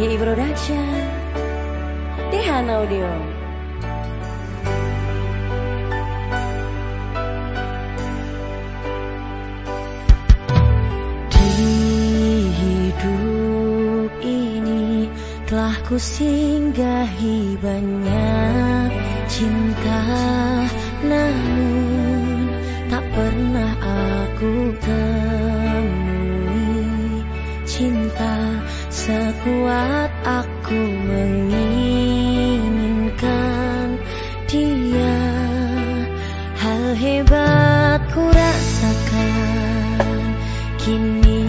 YI Production Dehan Audio. Di hidup ini telah ku singgahi banyak cinta Namun tak pernah aku temui cinta sekuat aku menginginkan dia. Hal hebat ku rasakan kini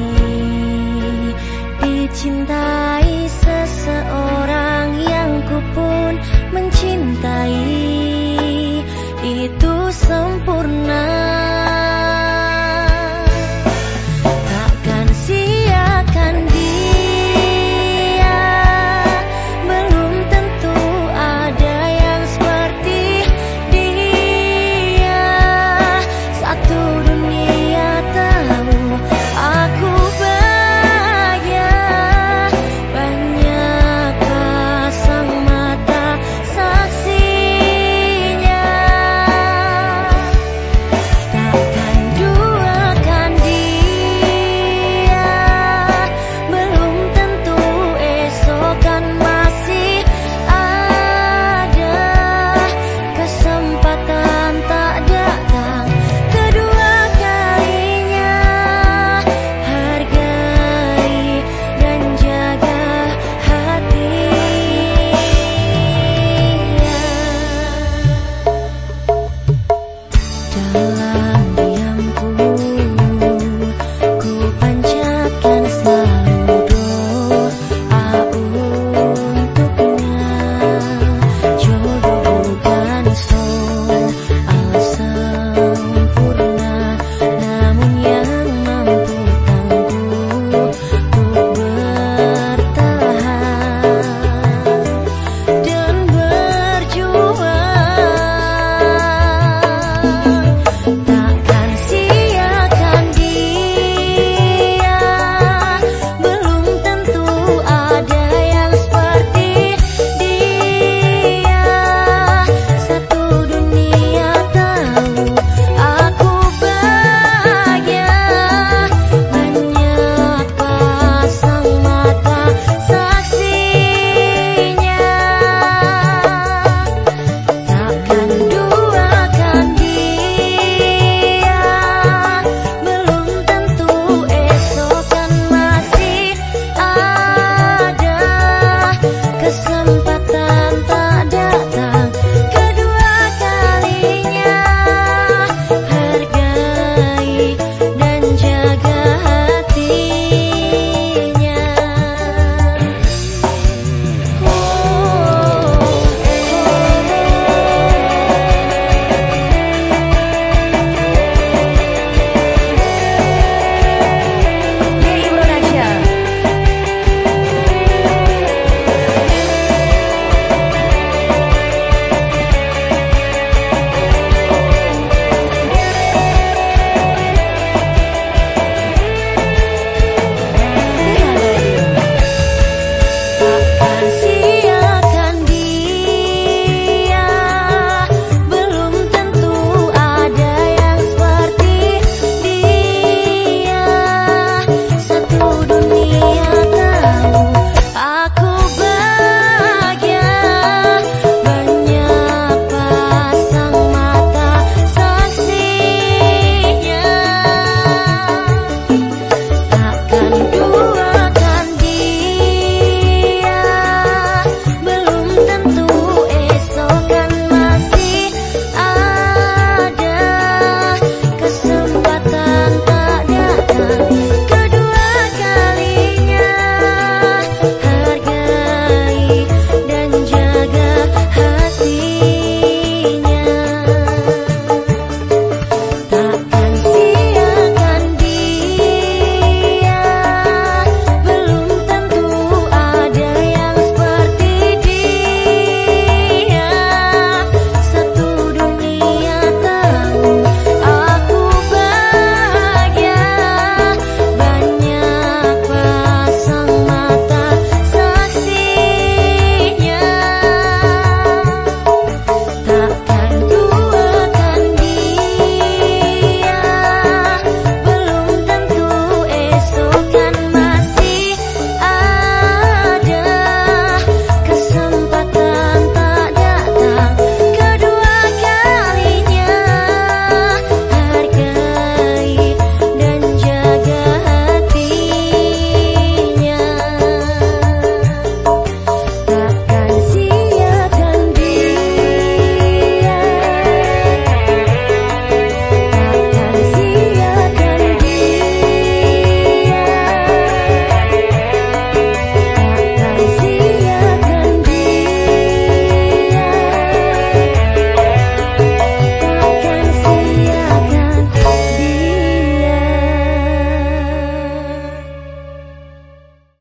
dicintai seseorang yang ku pun mencintai. Itu sempurna